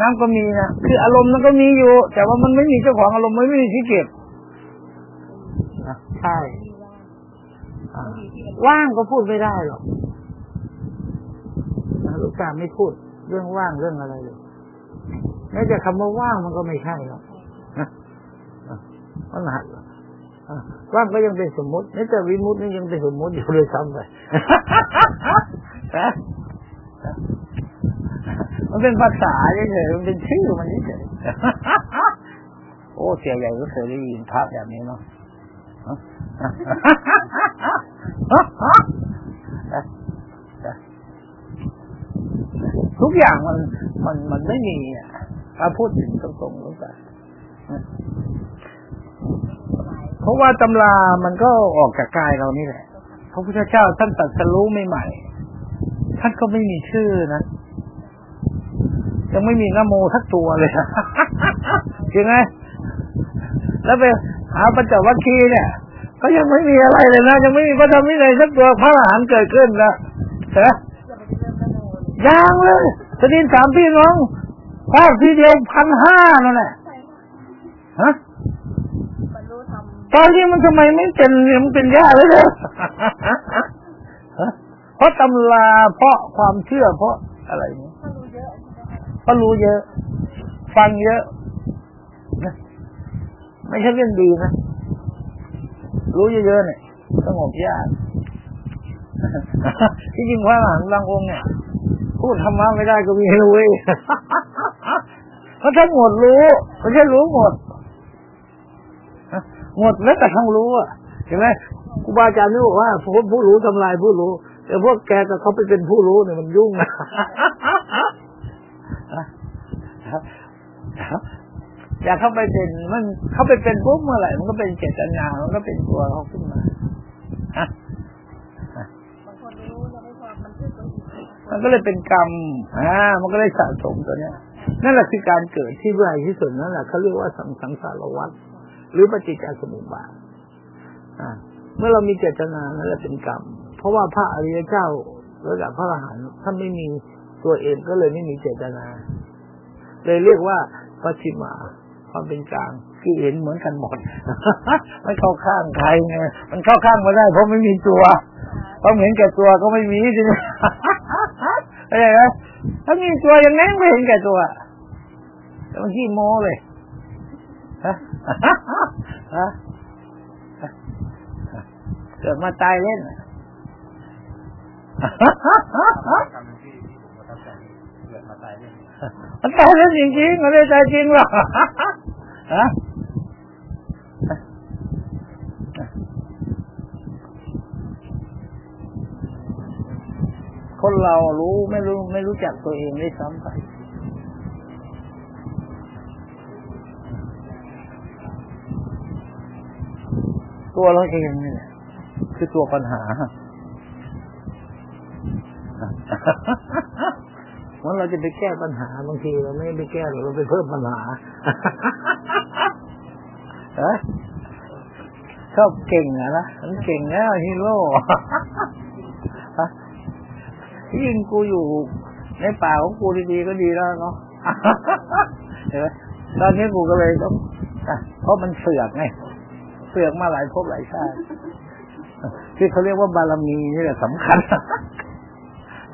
น้ำก็มีนะคืออารมณ์มันก็มีอยู่ แต่ว่ามันไม่มีเจ้าของอารมณ์ไม่มีที่เก็บใช่ว่างก็พูดไม่ได้หรอกลูกตาไม่พูด เรื่องว่างเรื่องอะไรเลยแม้แต่คำว่าว่างมันก็ไม่ใช่หรอกมันหัดว่างก็ยังเป็นสมมตินี่แต่วิมุตนี่ยังเป็นสมมติอยู่เลยซ้ำไป มันเป็นภาษาเฉยมันเป็นชื่อมันเฉยโอ้เสียใหญ่ก็เคยได้ยินพระแบบนี้เนาะทุกอย่างมันมันมันไม่มีถ้าพูดถึงตรงๆแล้วกันเพราะว่าตำรามันก็ออกจากกายเรานี่แหละ พระพุทธเจ้าท่านตัดสรู้ใหม่ๆท่านก็ไม่มีชื่อนะ ยังไม่มีนโมทักตัวเลยจริงไหมแล้วไปหาปัญจวัคคีย์เนี่ยก็ยังไม่มีอะไรเลยนะยังไม่มีพระธรรมวินัยสักตัวพระอรหันต์เกิดขึ้นนะเห็นยังเลยสดินสามพี่น้องภาคทีเดียวพันห้านั่นแหละฮะตอนนี้มันทำไมไม่เป็นมันเป็นยาเลยเลยเพราะตำราเพราะความเชื่อเพราะอะไรเนี่ย ก็รู้เยอะ ฟังเยอะนะไม่ใช่เรื่องดีนะ รู้เยอะๆเนี่ยสงบยากที่จริงพระหลานบางองค์เนี่ยพูดธรรมะไม่ได้ก็มีรู้เว้ยเพราะทั้งหมดรู้ไม่ใช่รู้หมดหมดแล้วแต่ทั้งรู้อะเห็นไหมครูบาอาจารย์นี่บอกว่าพวกผู้รู้ทำลายผู้รู้ แต่พวกแกกับเขาไปเป็นผู้รู้เนี่ยมันยุ่ง นะอยากเข้าไปเป็นมันเข้าไปเป็นปุ๊บเมื่อไหร่มันก็เป็นเจตนามันก็เป็นตัวเขาขึ้นมามันก็เลยเป็นกรรม อ่า มันก็เลยสะสมตัวเนี้ย นั่นแหละคือการเกิดที่ใหญ่ที่สุดนั่นแหละเขาเรียกว่าสังสังสารวัฏหรือปฏิจจสมุปบาทอ่า เมื่อเรามีเจตนานั่นแหละเป็นกรรม เพราะว่าพระอริยเจ้าระดับพระอรหันต์ท่านไม่มีตัวเองก็เลยไม่มีเจตนา เลยเรียกว่าปัจิมาความเป็นกลางคือเห็นเหมือนกันหมดไม่เข้าข้างใครไงมันเข้าข้างมาได้ เพราะไม่มีตัวต้องเห็นแก่ตัวก็ไม่มีจริงอะไรนะถ้ามีตัวยังไงไม่เห็นแก่ตัวแต่มันขี้โม้เลยฮะฮะเกิดมาตายเล่นมัน ตายเล่นจริงๆมันไม่ตายจริงหรอกฮะคนเรารู้ไม่รู้ไม่รู้จักตัวเองได้ซ้ำไปตัวเราเองนี่คือตัวปัญหา วันเราจะไปแก้ปัญหาบางทีเราไม่ไปแก้เราไปเพิ่มปัญหาเฮ้ชอบเก่งอะนะมันเก่งนะฮีโร่ยิ่งกูอยู่ในป่าของกูดีๆก็ดีแล้วเนาะเห็นไหมตอนนี้กูก็เลยต้องเพราะมันเสือกไงเสือกมาหลายภพหลายชาติที่เขาเรียกว่าบารมีนี่แหละสำคัญ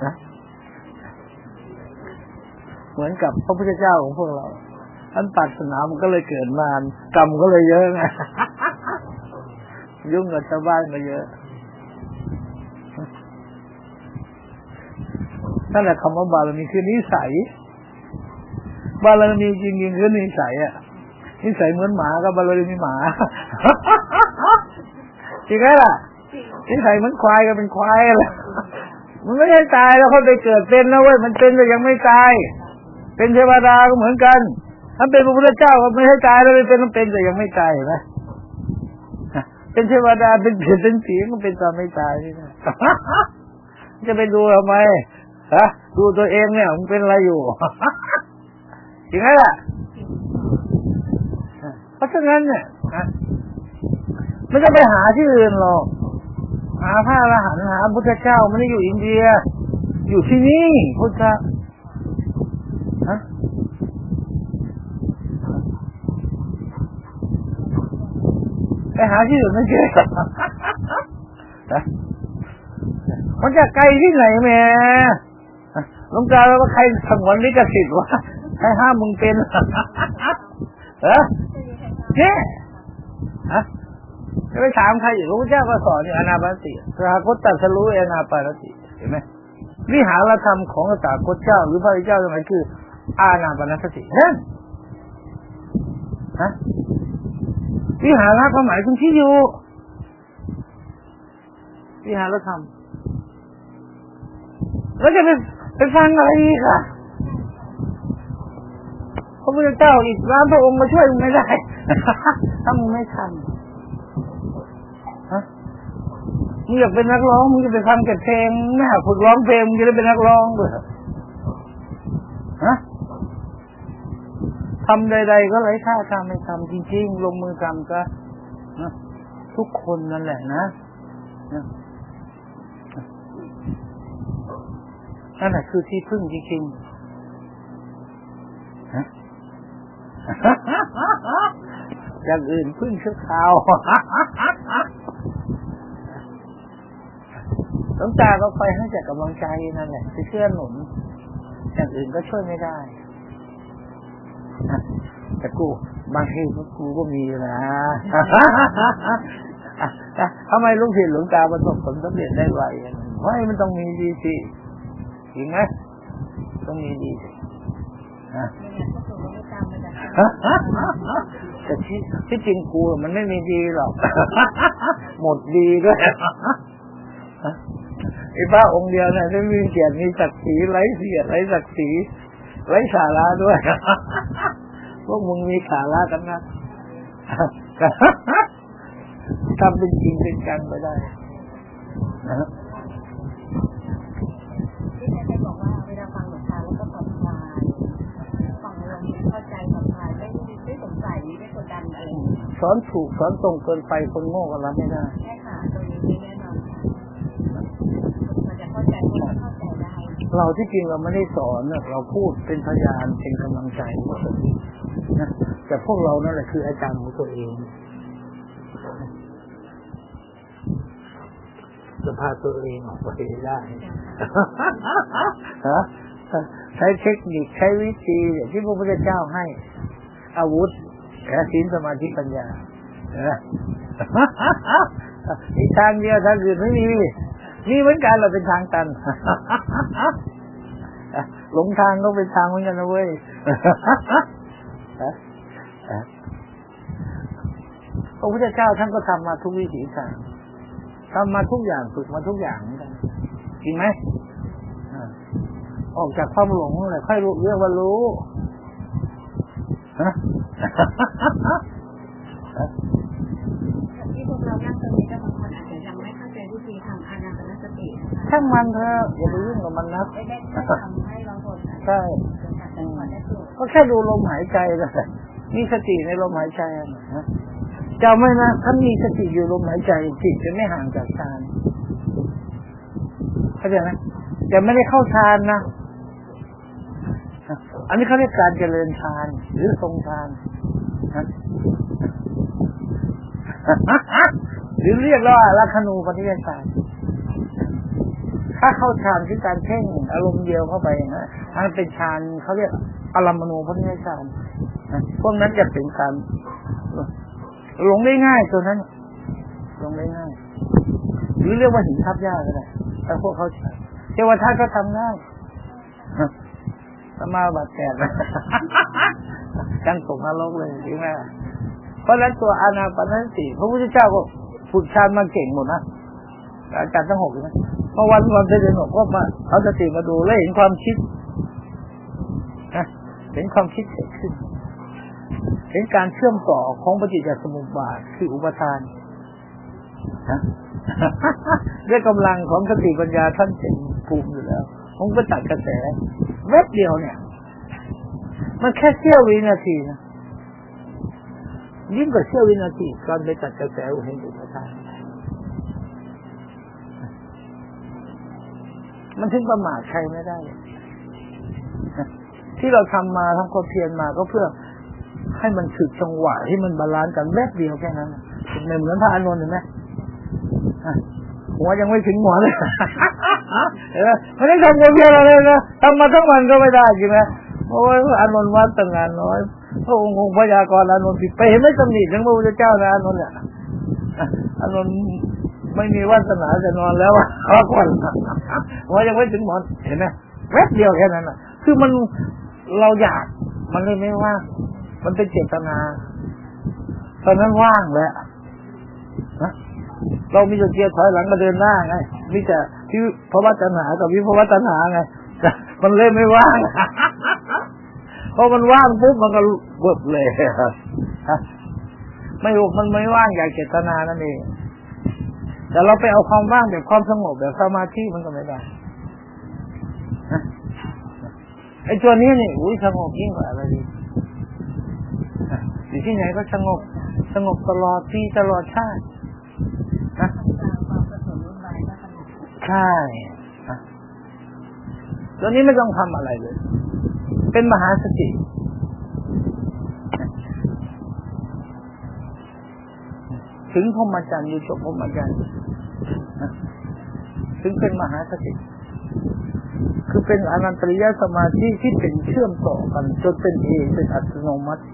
นะ มือนกับพระพุทธเจ้าของพวกเราท่านปัดสนามก็เลยเกิดมากรรมก็เลยเยอะไงยุ่งกับชาวบ้านก็เยอะนั่นแหละคำว่าบารมีคือนิสัย บารมีจริงๆคือนิสัยอะนิสัยเหมือนหมาก็บารมีหมาจริงไหมล่ะนิสัยเหมือนควายก็เป็นควายอะมันไม่ได้ตายแล้วเขาไปเกิดเป็นนะเว้ยมันเป็นแต่ยังไม่ตาย เป็นเทวดาก็เหมือนกันถ้าเป็นพระพุทธเจ้าก็ไม่ให้ตายแล้วเป็นต้องเป็นแต่ยังไม่ตายนไหมเป็นเทวดาเป็นเผียเป็นผีก็เป็นตอนไม่ตายนี่นะจะไปดูทำไมฮะดูตัวเองเนี่ยมันเป็นอะไรอยู่จริงไหมล่ะเพราะฉะนั้นเนี่ยไม่ต้องไปหาที่อื่นหรอกหาพระอรหันต์หาพุทธเจ้าไม่ได้อยู่อินเดีย อยู่ที่นี่พุทธฮะ หาที่อื่นไม่เจอมันจะไกลที่ไหนแม่ลงตาว่าใครสงวนลิขสิทธิ์วะใครห้ามมึงเป็นเออเนี่ยฮะจะไปถามใครอยู่พระพุทธเจ้าก็สอนอยู่อนาปานสติพระพุทธตรัสรู้อนาปานสติเห็นไหมวิหารธรรมของพระสาพุทธเจ้า หรือพระพุทธเจ้าสมัยคือ อานาปานสตินั่นฮะ วิหารก็หมายถึงที่อยู่วิหารธรรมแล้วจะไปไปฟังอะไรอีกอะพระพุทธเจ้าอีกร้านพระองค์มาช่วยมึงไม่ได้ถ้ามึงไม่ทันฮะมึงอยากเป็นนักร้องมึงจะไปฟังแต่เพลงนะฝึกร้องเพลงมึงจะได้เป็นนักร้องเลยฮะ ทำใด ๆ ก็ไร้ค่าทำไม่ทำจริง ๆ ลงมือทำก็นะทุกคนนั่นแหละนะนะนั่นแหละคือที่พึ่งจริงๆฮะอย่างอื่นพึ่งชั่วคราวหลวงตาก็คอยให้แต่กำลังใจนั่นแหละไปเชื่อหนุนอย่างอื่นก็ช่วยไม่ได้ แต่กูบางทีกูก็มีนะทำไมลูกศิษย์หลวงตาประสบผลสำเร็จได้ไวเพราะมันต้องมีดีสิจริงไหมต้องมีดีสิแต่ที่ที่จริงกูมันไม่มีดีหรอก หมดดีด้วยไอ้พระองค์เดียวเนี่ยไม่มีเกียรติมีศักดิ์ศรีไร้เกียรติไร้ศักดิ์ศรีไร้สาระด้วย พวกมึงมีสาระกันนะทำเป็นจริงเป็นจังไปได้นะที่อาจารย์บอกว่าเวลาฟังหลวงตาแล้วก็ผ่อนคลายฟังแล้วเข้าใจผ่อนคลายไม่ไม่สงสัยไม่กดดันอะไรสอนถูกสอนตรงเกินไปคนโง่ก็รับไม่ได้ใช่ค่ะตรงนี้แน่นอนค่ะมันจะเข้าใจเข้าใจได้เราที่จริงเราไม่ได้สอนเราพูดเป็นพยานเป็นกำลังใจ นะแต่พวกเรานั่นแหละคืออาจารย์ของตัวเองจะพาตัวเองออกไปได้ฮะใช้เทคนิคใช้วิธีที่พระพุทธเจ้าให้ อาวุธแค่ศีลสมาธิปัญญาอีกทางเดียวทางอื่นไม่มีนี่เหมือนกันเราเป็นทางตัน หลงทางก็เป็นทางเหมือนกันนะเว้ย พระพุทธเจ้าท่านก็ทำมาทุกวิถีทางทำมาทุกอย่างฝึกมาทุกอย่างเหมือนกันจริงไหมออกจากความหลงเลยค่อยรู้เรื่องว่ารู้ฮะที่พวกเรานั่งตรงนี้ก็บางคนอาจจะยังไม่เข้าใจวิธีทำอานาปนสติช่างมันเถอะอย่าไปยุ่งกับมันนะไม่ได้ทำให้เราคนใช่ ก็แค่ดูลมหายใจก็มีสติในลมหายใจนะจำไว้นะถ้ามีสติอยู่ลมหายใจจิตจะไม่ห่างจากฌานเข้าใจไหมแต่ไม่ได้เข้าฌานนะอันนี้เขาเรียกการเจริญฌานหรือทรงฌานหรือเรียกว่าลัคนูปฏิยาฌาน ถ้าเข้าฌานคือการเพ่งอารมณ์เดียวเข้าไปนะอันเป็นฌานเขาเรียกอารมณูปฏิยาฌานพวกนั้นจะเป็นการหลงได้ง่ายตัวนั้นหลงได้ง่ายหรือเรียกว่าหินทับยากก็ได้แต่พวกเขาเทวทัตก็ทำง่ายสมาบัติแตกกันตกนรกเลยจริงไหมเพราะนั้นตัวอานาปานสติพระพุทธเจ้าก็ฝึกฌานมาเก่งหมดนะอาจารย์ทั้งหกใช่ พอวันวันไปเดินหกก็มาเอาสติมาดูแล้วเห็นความคิดเห็นความคิดเกิดขึ้นเห็นการเชื่อมต่อของปฏิจจสมุปบาทคืออุปทานด้วยกำลังของสติปัญญาท่านเป็นภูมิอยู่แล้วผมก็ตัดกระแสเว็บเดียวเนี่ย มันแค่เสี้ยววินาทีนะยิ่งกว่าเสี้ยววินาทีการไปตัดกระแสเห็นอุปทาน มันถึงประมาทใครไม่ได้ ที่เราทำมาทั้งความเพียรมาก็เพื่อให้มันถึกจังหวะที่มันบาลานซ์กันแวบเดียวแค่นั้นทไม่เหมือนพระอานนท์เห็นไหมหัวยังไม่ถึงหัวเลยเห็นไมไม่ได้ทำคนเดียวเลยนะทำมาทั้งวันก็ไม่ได้จริงไหมโอ้ยอานนท์วัดตั้งงานน้อยพระองค์คงพยากรอานนท์ผิดไปเห็นไหมตำหนิถึงพระพุทธเจ้านะอานนท์เนี่ยอานนท์ ไม่มีวาสนาจะนอนแล้วขอก่อนหัวยังไม่ถึงหมอนเห็นไหมแวบเดียวแค่นั้นอะ คือมันเราอยากมันเลยไม่ว่างมันเป็นเจตนา ตอนนั้นว่างแหละเรามีแต่เกียร์ถอยหลังมาเดินหน้าไงมีแต่ที่ภาวะตัณหากับวิภาวะตัณหาไงมันเลยไม่ว่างพอมันว่างปุ๊บมันก็เบิบเลยไม่รู้มันไม่ว่างอย่างเจตนานั่นเอง แต่เราไปเอาความว่างแบบความสงบแบบสมาธิมันก็ไม่ได้ไอ้ตัวนี้นี่อุ้ยสงบยิ่งกว่าอะไรดีอยู่ที่ไหนก็สงบ สงบตลอดที่ตลอดชาตินะใช่ตัวนี้ไม่ต้องทำอะไรเลย เป็นมหาสติ ถึงพรหมจรรย์อยู่จบพรหมจรรย์ถึงเป็นมหาสติคือเป็นอนันตริยสมาธิที่เป็นเชื่อมต่อกัน จนเป็นเองเป็นอัตโนมัติ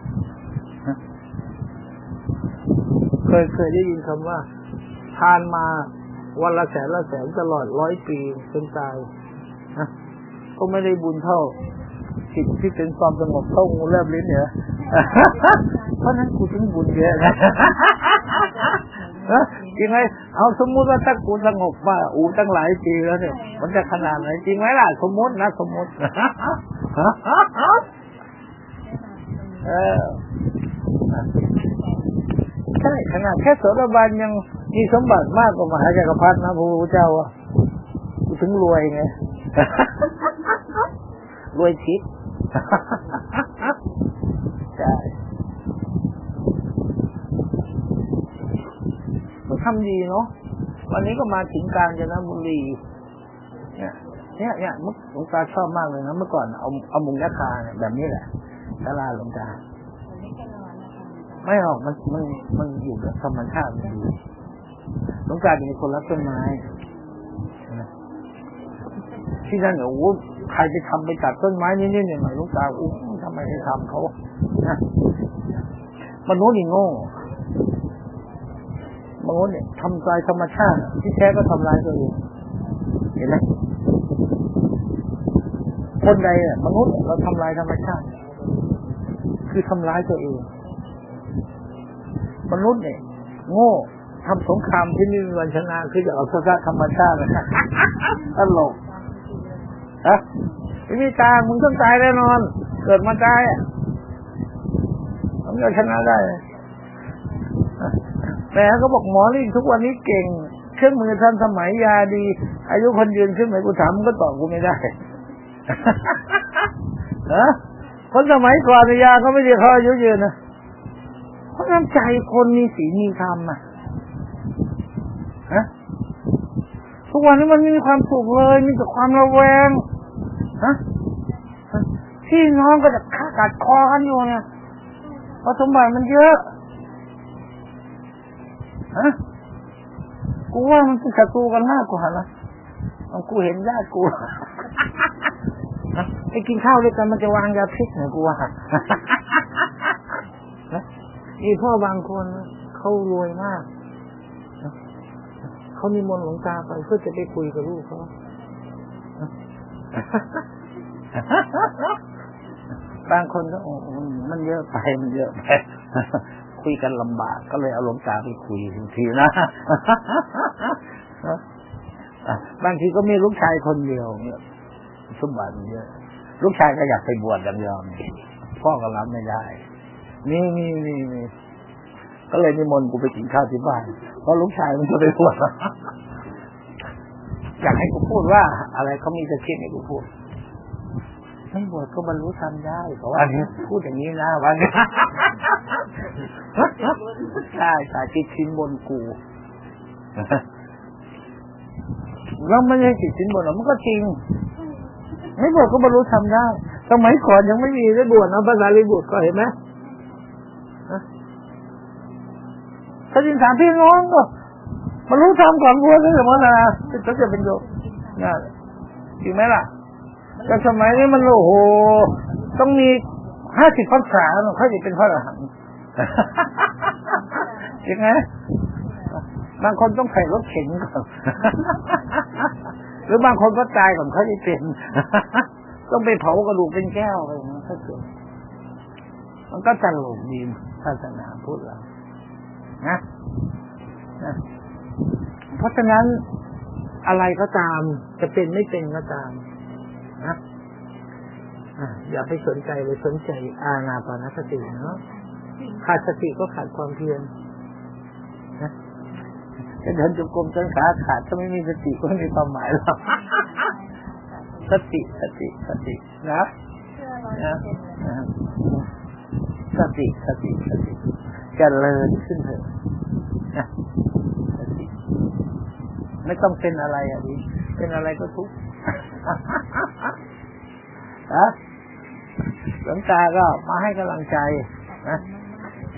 เคยเคยได้ยินคำว่า ทานมาวันละแสนละแสนตลอดร้อยปีจนตายก็ไม่ได้บุญเท่าจิตที่เป็นความสงบเท่างูแลบลิ้นเนี่ย เพราะนั้นกูถึงบุญเยอะนะจริงไหมเอาสมมุติว่าถ้ากูสงบมาอูตั้งหลายปีแล้วเนี่ย มันจะขนาดไหนจริงไหมล่ะ สมมตินะสมมติเออใช่ขนาดแค่โสดาบันยังมีสมบัติมากกว่ามหาจักรพรรดินะพระพุทธเจ้าอะกูถึงรวยไงรวยทิพย์ใช่มัน ทำดีเนาะวันนี้ก็มาถึงกาญจนบุรีเนี่ยเนี่ยเนี่ยมุกหลวงตาชอบมากเลยนะเมื่อก่อนเอาเอามุงยักษ์เนี่ยแบบนี้แหละตลาหลวงตาไม่หรอกมันมันมันอยู่กับธรรมชาติมันดีหลวงตาเป็นคนรักต้นไม้ที่นั่นเนี่ยโอ้ใครจะทำไปตัดต้นไม้นี่นี่เนี่ยหน่อยลูกตาอู้ทำไมไม่ทำเขานะมนุษย์นี่โง่ มนุษย์เนี่ยทำลายธรรมชาติที่แท้ก็ทำลายตัวเองเห็นไหมคนใดอะมนุษย์เราทำลายธรรมชาติ คือทำร้ายตัวเองมนุษย์เนี่ย โง่ทำสงครามที่นี่วันชนะคือจะเอาชนะธรรมชาติตลกฮะไม่มีตามึงต้องตายแน่นอน เกิดมาตายอะมันจะชนะได้ แต่ก็บอกหมอนี่ทุกวันนี้เก่ง เครื่องมือทันสมัยยาดี อายุคนยืนขึ้นไหมกูถามก็ตอบกูไม่ได้ฮะคนสมัยก่อนยาเขาไม่ได้เขาอายุยืนนะเพราะน้ำใจคนมีศีลมีธรรมอะฮะทุกวันนี้มันไมีความสุขเลย มีแต่ความระแวงฮะพี่น้องก็จะฆ่ากัดคอกันอยู่เนี่ยเพราะสมบัติมันเยอะ ฮะกูว่ามันคือศัตรูกันมากกว่านะกูเห็นญาติกูไปกินข้าวด้วยกันมันจะวางยาพิษเนี่ยกูว่านี่พ่อบางคนเขารวยมากเขามีมนหลวงตาไปเพื่อจะได้คุยกับลูกเขาบางคนก็มันเยอะไปมันเยอะไป คุยกันลำบาก ก็เลยเอาหลวงตาไปคุยทันทีนะบางทีก็มีลูกชายคนเดียวเนี่ยสมบัติเยอะลูกชายก็อยากไปบวชอย่างเดียวพ่อก็รับไม่ได้นี่นี่นี่นี่ก็เลยนิมนต์กูไปกินข้าวที่บ้านเพราะลูกชายมันจะไปบวชอยากให้กูพูดว่า อะไรเขามีจะคิดให้กูพูดไม่บวชก็บรรลุธรรมได้เพราะว่าพูดอย่างนี้นะวันนี้ ใช่สายจิตชิ้นบนกูเราไม่ใช่จิตชิ้นบนหรอกมันก็จริง ไม่บวชก็บรรลุธรรมได้สมัยก่อนยังไม่มีได้บวชนะภาษาลิบุตรก็เห็นไหมถ้าดินถามพี่น้องก็มันรู้ทำก่อนบวชนั่นแหละมันนะถึงจะเป็นโยมนั่นจริงไหมล่ะแต่สมัยนี้มันโอ้โห ต้องมีห้าสิบพรรษาค่อยจะเป็นพระอรหันต์ จริงไหมบางคนต้องใส่รถเข็นก่อนหรือบางคนก็ตายก่อนเขาจะเป็นต้องไปเผากระดูกเป็นแก้วอะไรอย่างนี้ถ้าเกิดมันก็ตลกดีศาสนาพุทธเรานะนะเพราะฉะนั้นอะไรก็ตาม จะเป็นไม่เป็นก็ตามนะอย่าไปสนใจเลยสนใจอาณาปานสติเนาะ ขาดสติก็ขาดความเพียรนะจะเดินจุกรมจนขาขาดถ้าไม่มีสติก็ไม่มีความหมายหรอกสติสติสตินะนะสติสติสติจเจริญขึ้นเถอะนะสติไม่ต้องเป็นอะไรอะดิเป็นอะไรก็ทุกข์นะหลวงตาก็มาให้กำลังใจนะ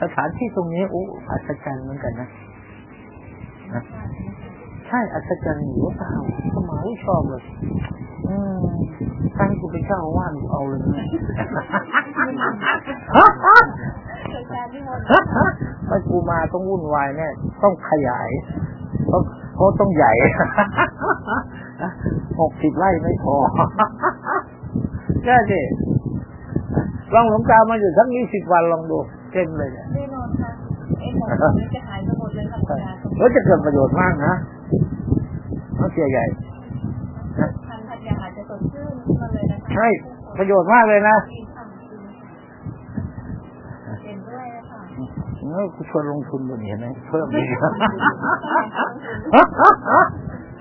สถานที่ตรงนี้โอ้อัศจรรย์เหมือนกันนะนะใช่อัศจรรย์อยู่เปล่าสมัยชอบเลยตั้งกูเป็นเจ้าว่านเอาเลยนะไม่กูมาต้องวุ่นวายแน่ต้องขยายเพราะเพราะต้องใหญ่หกสิบไร่ไม่พอแค่สิลองหลวงตามาอยู่สักยี่สิบวันลองดู เต็มเลยเนี่ยแน่นอนค่ะเอ็มบอกจะหายทั้งหมดเลยค่ะอาจารย์แล้วจะเกิดประโยชน์มากนะต้องเสียใหญ่ทันทันยาอาจจะสดชื่นขึ้นมาเลยนะคะใช่ประโยชน์มากเลยนะเห็นด้วยค่ะเออกูชวนลงทุนบนเห็นไหมเพิ่มอีก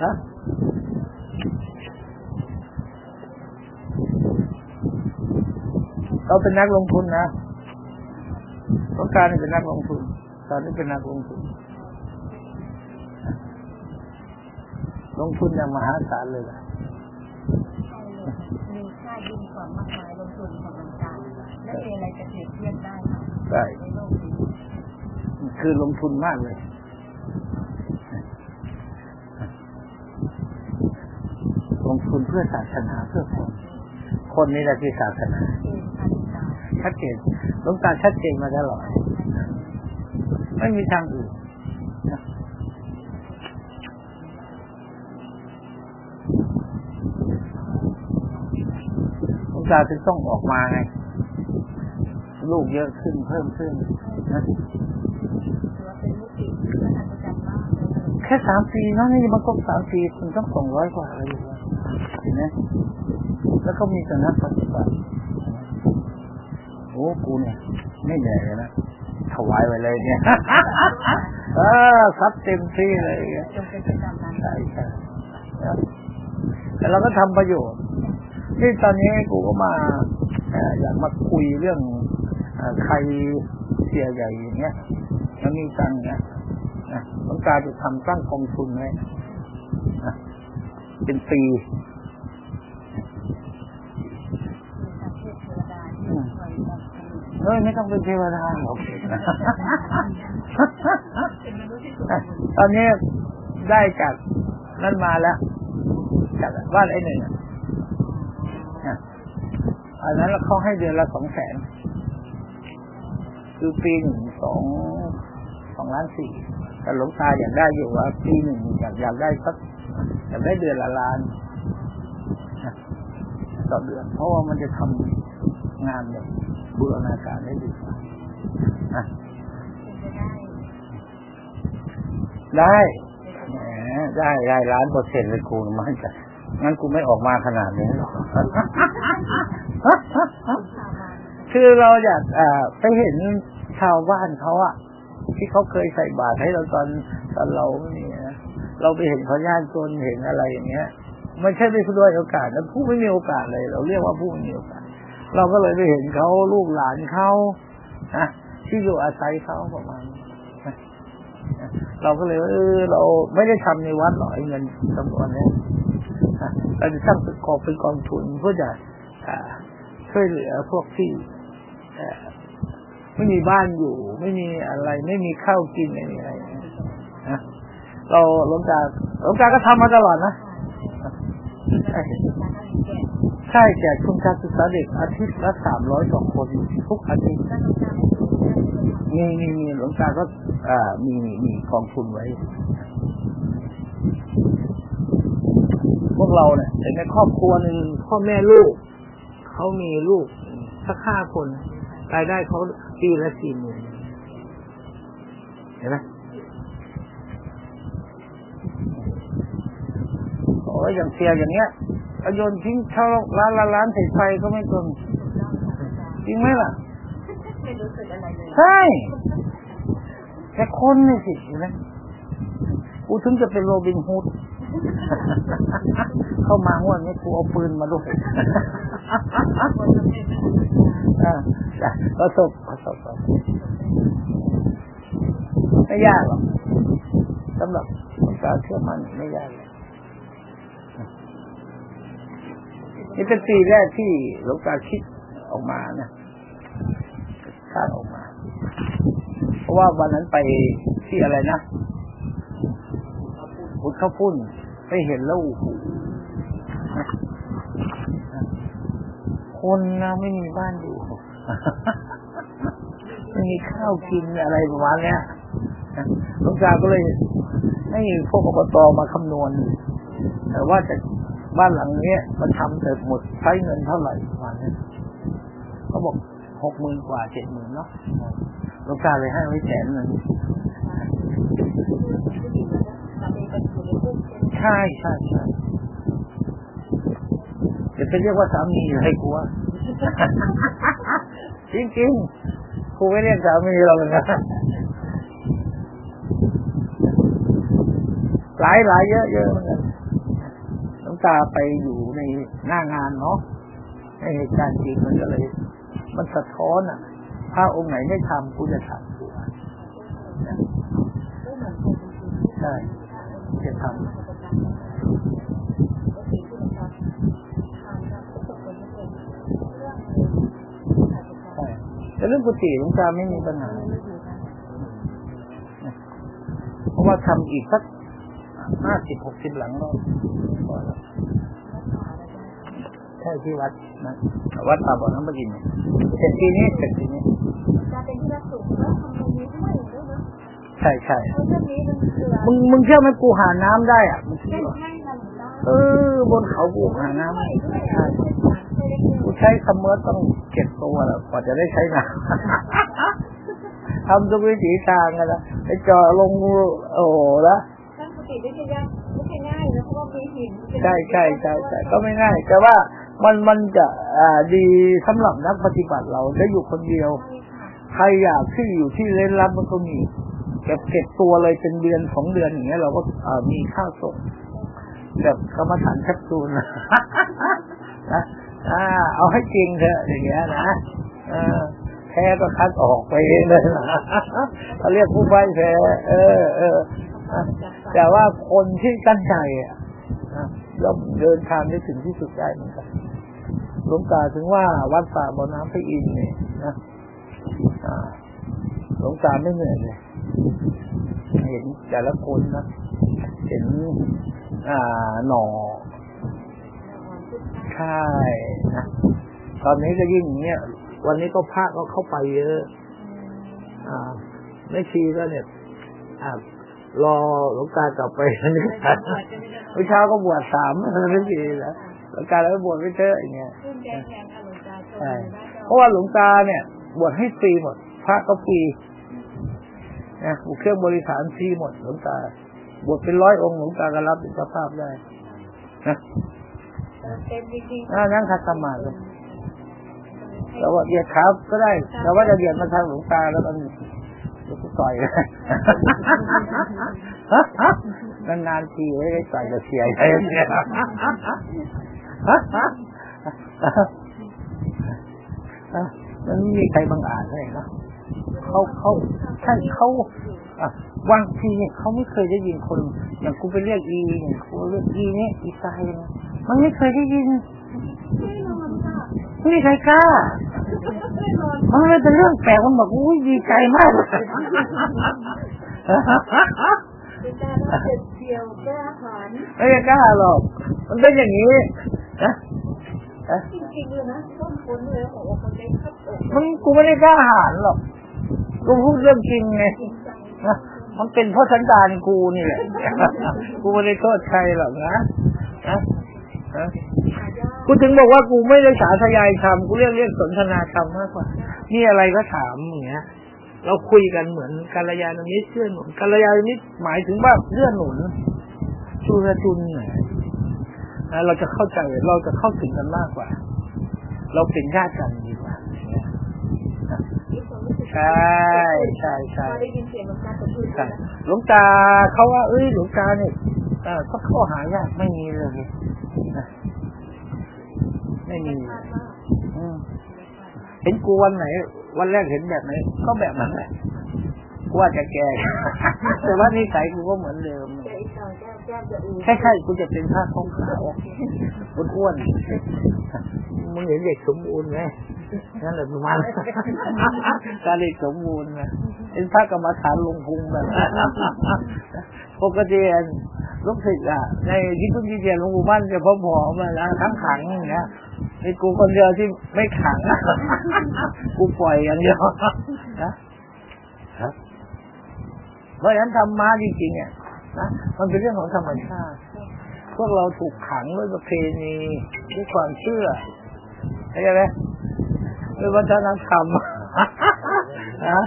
ฮะเราเป็นนักลงทุนนะ ต้องการเป็นนักลงทุน ตอนนี้เป็นนักลงทุน ลงทุนอย่างมหาศาลเลยล่ะมีค่ายิ่งกว่ามากมายลงทุนของลงการและมีอะไรจะเปรียบเทียบได้ค่ะใช่ในโลกนี้คือลงทุนมากเลยลงทุนเพื่อศาสนาเพื่อคน คนนี้แหละที่ศาสนา ชัดเจนหลวงตาชัดเจนมาตลอดไม่มีทางอื่นหลวงตาถึงต้องออกมาไง ลูกเยอะขึ้นเพิ่มขึ้นนะแค่สามปีนะนี่มันก็สามปีคุณต้องสองร้อยกว่าเลยนไหมแล้วก็มีแต่นักปฏิบัติ โอ้กูเนี่ย ไม่เหนื่อยเลยนะถวายไว้เลยเนี่ยเออซับเต็มที่เลยใช่ใช่แต่เราก็ทำประโยชน์นี่ตอนนี้กูก็มาอยากมาคุยเรื่องอใครเสียใหญ่อย่างเงี้ยแล้วมีตังเนี่ยต้องการจะทำตั้งกองทุนไว้เป็นปี มีการ เฮ้ยไม่ต้องเป็นเทวดาหรอกตอนนี้ได้จากนั่นมาแล้วจากบ้านไอ้หนึ่งอันนั้นเขาให้เดือนละสองแสนคือปีหนึ่งสองสองล้านสี่แต่หลวงตาอยากได้อยู่ว่าปีหนึ่งอยากอยากได้สักอยากได้เดือนละล้านต่อเดือนเพราะว่ามันจะทำงานแบบ บูรณาการได้ดีกว่านะได้ได้ได้ได้ล้านเปอร์เซ็นต์เลยกูมันจะงั้นกูไม่ออกมาขนาดนี้หรอกคือเราอยากไปเห็นชาวบ้านเขาอะที่เขาเคยใส่บาตรให้เราตอนตอนเราไม่มีนะเราไปเห็นเขาย่านจนเห็นอะไรอย่างเงี้ยไม่ใช่ไม่ด้วยโอกาสแต่ผู้ไม่มีโอกาสเลย เราเรียกว่าผู้ไม่มีโอกาส เราก็เลยไปเห็นเขาลูกหลานเขานะที่อยู่อาศัยเขาประมาณเราก็เลยเออเราไม่ได้ทำในวัดหรอกเงินจำนวนนี้เราจะสร้างเป็นกองเป็นกองทุนเพื่อจะช่วยเหลือพวกที่ไม่มีบ้านอยู่ ไม่มีอะไร ไม่มีข้าวกินไม่มีอะไรเราหลวงตาหลวงตาก็ทำมาตลอดนะ ใช่แก่ใช่แจกทุนการศึกษาเด็กอาทิตย์ละสามร้อยสองคนทุกอาทิตย์ก็ต้องการให้ดูได้ยมีมีมีหลวงตาก็อ่ามีมีกองทุนไว้ พวกเราเนี่ยเห็นในครอบครัวหนึ่งพ่อแม่ลูกเขามีลูกสักห้าคนรายได้เขาปีละสี่หมื่นเห็นไหม อ้ยอย่างเสียอย่างเงี้ยเอาโยนทิ้งเช่าร้านละล้านใส่ไฟก็ไม่ตรงจริงไหมล่ะไม่รู้สึกอะไรเลยใช่แต่คนนี่สิเห็นไหมกูถึงจะเป็นโรบินฮูดเข้ามางวดนี้กูเอาปืนมาด้วยอ่าจ้ะประสบประสบประสบไม่ยากหรอกสำหรับคนสาวเชื่อมั่นไม่ยากเลย นี่เป็นปีแรกที่หลวงตาคิดออกมานะสร้างออกมา เพราะว่าวันนั้นไปที่อะไรนะพุทธพุ่นไปเห็นแล้วคนนะไม่มีบ้านอยู่ไม่มีข้าวกินอะไรประมาณเนี้ยหลวงตาก็เลยให้พวกอบตมาคำนวณแต่ว่าจะ บ้านหลังเนี้ยมันทำเสร็จหมดใช้เงินเท่าไหร่ประมาณนี้เขาบอกหกหมื่นกว่าเจ็ดหมื่นเนาะหลวงตาเลยให้ไว้แสนหนึ่งผู้หญิงแล้วสามีเป็นอยู่ใช่ใช่ใช่จะไปเรียกว่าสามีอะไรกูวะจริงจริงกูไม่เรียกสามีเราเลยนะหลายหลายเยอะเยอะเหมือนกัน ตาไปอยู่ในหน้างานเนาะในเหตุการณ์จริงมันก็เลย มันสะท้อนอะ ถ้าองค์ไหนไม่ทำกูจะทำกูว่าก็เหมือนคนจริงๆใช่จะทำใช่แต่เรื่องกุฏิหลวงตาไม่มีปัญหาเพราะว่าทำอีกสักห้าสิบหกสิบหลังก็พอแล้ว ใช่ที่วัดนะวัดป่าบ่อน้ำมะกินเนี่ยเสร็จทีนี้เสร็จทีนี้จะเป็นที่รักสุขแล้วทำตรงนี้ด้วยด้วยนะใช่ใช่เพราะเรื่องนี้มันคือมึงมึงเชื่อไหมกูหาน้ำได้อะมึงเชื่เล่อนให้ทำได้เออบนเขากูหาน้ำด้ได้วยด้วยใช่ด้วยกูใช้คำว่าต้องเก็บตัวแหละกว่าจะได้ใช้น้ำทำทุกวิถีทางกันนะไปเจาะลงโอ้โหละตั้งสติได้ยากไม่ใช่ง่ายนะเพราะว่ามีหินใช่ใช่ใช่ใช่ก็ไม่ง่าย แต่ว่า มันมันจะดีสำหรับนักปฏิบัติเราได้อยู่คนเดียว ใครอยากที่อยู่ที่เล่นลับมันก็มีเก็บเก็บตัวเลยเป็นเดือนสองเดือนอย่างเงี้ยเราก็มีข้าวส่งแบบกรรมฐานแคปซูลนะเอาให้จริงเถอะอย่างเงี้ยนะแพ้ก็คัดออกไปเลยนะเขาเรียกผู้พ่ายแพ้เออเออแต่ว่าคนที่ตั้งใจอะย่อมเดินทางได้ถึงที่สุดได้เหมือนกัน หลวงตาถึงว่าวัดป่าบ่อน้ำพระอินทร์เนี่ยนะหลวงตาไม่เหนื่อยเลยเห็นแต่ละคนนะเห็นอ่าหน่อใช่นะตอนนี้ก็ยิ่งเนี่ย วันนี้ก็พระก็เข้าไปเยอะ อ่า ไม่ชีก็เนี่ยอ่ารอหลวงตากลับไปนี่กันเมื่อเช้าก็บวชสามไม่ชีแล้ว หลวงตาแล้วบวชไม่เจออย่างเงี้ยขึ้นแดงแดงอารมณ์ใจชมใช่ได้เพราะว่าหลวงตาเนี่ย บวชให้ฟรีหมด พระก็ฟรีนะเครื่องบริขารฟรีหมด หลวงตา บวชเป็นร้อยองค์หลวงตาก็รับเป็นเจ้าภาพได้นะเต็มจริงอ่านั่งคัดสมาธิแต่ว่าเหยียดขาก็ได้ แต่ว่าจะเหยียดมาทางหลวงตาแล้วมันเดี๋ยวกูต่อยเลยนานๆทีไว้ได้ต่อยจะเสียอะไรเนี่ย มันไม่มีใครบังอาจเลยนะเขาเขาใช่เขาอะบางทีเนี่ยเขาไม่เคยได้ยินคน อย่างกูไปเรียกอีเนี่ยกูเรียกอีเนี่ยอีตายเนี่ยมันไม่เคยได้ยินๆแน่นอนค่ะไม่มีใครกล้าแน่นอนมันไม่เป็นเรื่องแปลกมันบอกอุ้ยดีใจมากเลยเป็นการรับเด็ดเที่ยวกล้าหาญไม่กล้าหรอก มันเป็นอย่างนี้ นะนะจริงๆเลยนะต้นคนเลยบอกว่าคนเล็กขับอกมันกูไม่ได้กล้าหาญหรอกกูพูดเรื่องจริงไงจริงจังนะมันเป็นเพราะสันดานกูนี่แหละกูไม่ได้โทษใครหรอกนะนะนะหายากกูถึงบอกว่ากูไม่ได้สาธยายธรรมกูเรียกเรียกสนทนาธรรมมากกว่านี่อะไรก็ถามอย่างเงี้ย เราคุยกันเหมือนกัลยาณมิตรเชื่อหนุนกัลยาณมิตรหมายถึงว่าเลื่อหนุนชูระจุนเนี่ย นะเราจะเข้าใจเราจะเข้าถึงกันมากกว่า เราเป็นญาติกันดีกว่าอย่างเงี้ยนะมีความรู้สึกใช่ใช่ใช่พอได้ยินเสียงมันการกระตุ้นใช่หลวงตาเขาว่า เอ้ยหลวงตาเนี่ยเออก็เข้าหายากไม่มีเลยนะไม่มีมากอืมเห็นกูวันไหน วันแรกเห็นแบบไหนก็แบบนั้นแหละกูว่าจะแก่แต่ว่านิสัยกูก็เหมือนเดิม ใช่ใช่ๆกูจะเป็นผ้าขาวขาวๆอ้วนๆมึงเห็นเด็กสมบูรณ์ไหมนั่นแหละประมาณนั้นการเด็กสมบูรณ์นะเป็นพระกรรมฐานลงพุงแบบนั้นปกติลูกศิษย์อะในที่ทุกที่เรียนหลวงปู่มั่นจะพผอมๆอะนะทั้งขังอย่างเงี้ยนี่กูคนเดียวที่ไม่ขังกูปล่อยอย่างเดียวนะครับเพราะฉะนั้นธรรมะจริงๆเนี่ย นะมันเป็นเรื่องของธรรมชาติ พวกเราถูกขังด้วยประเพณีด้วยความเชื่อเข้าใจไหมด้วยวัฒนธรรมนะ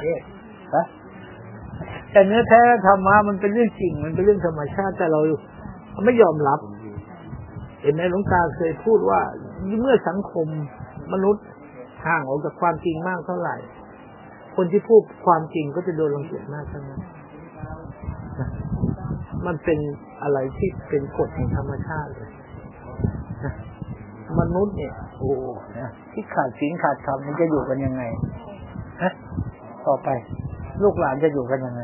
นะแต่เนื้อแท้ธรรมะมันเป็นเรื่องจริง มันเป็นเรื่องธรรมชาติแต่เราไม่ยอมรับ เห็นไหมหลวงตาเคยพูดว่าเมื่อสังคมมนุษย์ห่างออกจากความจริงมากเท่าไหร่ คนที่พูดความจริงก็จะโดนรังเกียจมากเท่านั้น มันเป็นอะไรที่เป็นกฎแห่งธรรมชาติเลยมนุษย์เนี่ย โอ้นะที่ขาดศีลขาดธรรมมันจะอยู่กันยังไงฮะต่อไป ลูกหลานจะอยู่กันยังไง